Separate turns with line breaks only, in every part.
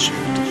statute.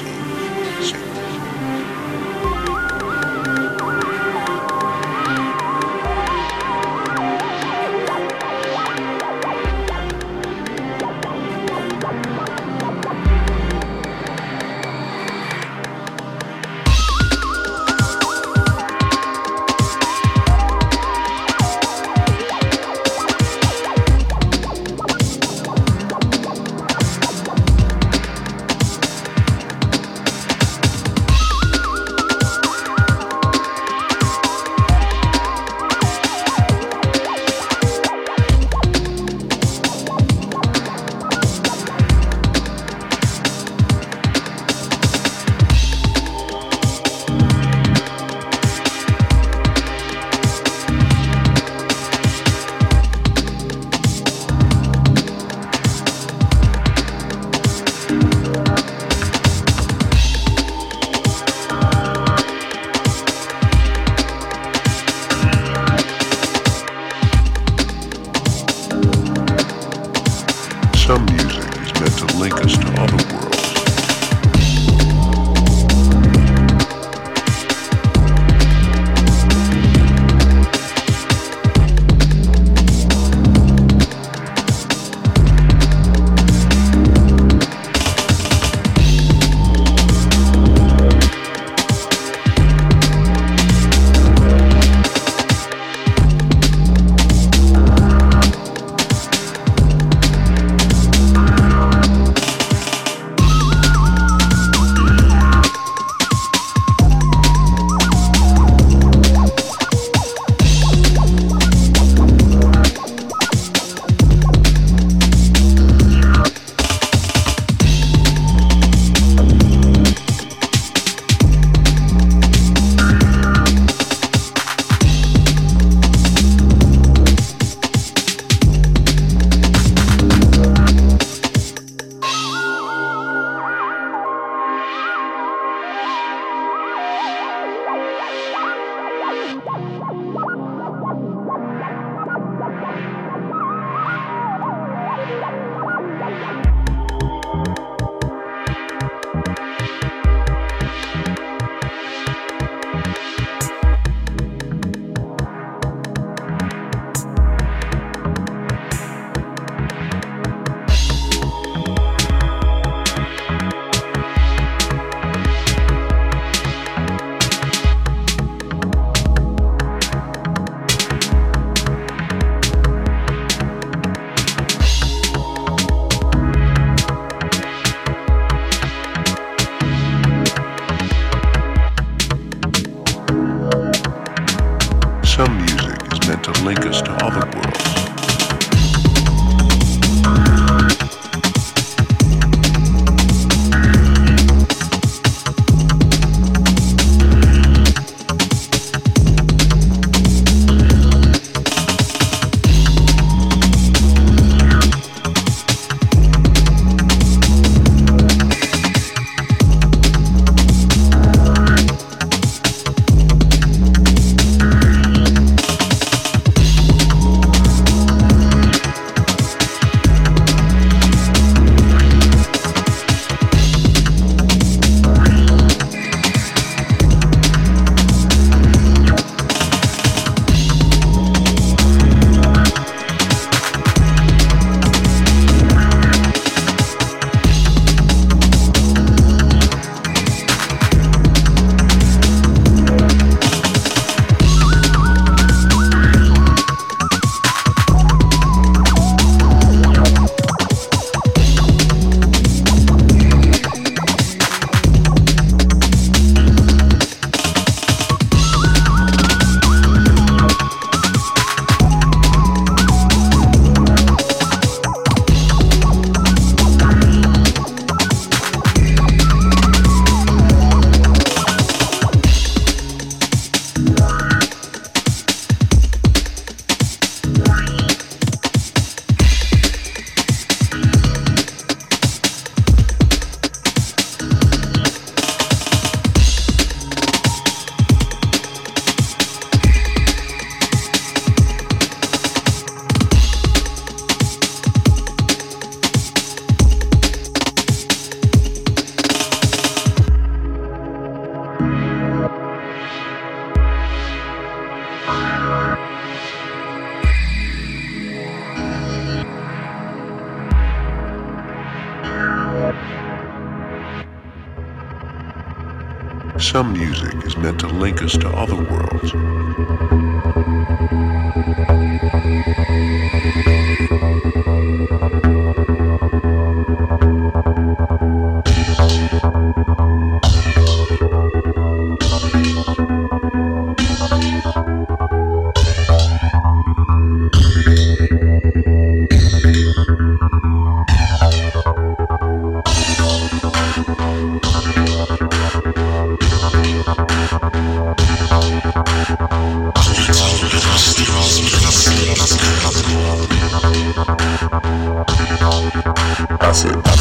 acid.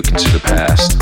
look into the past.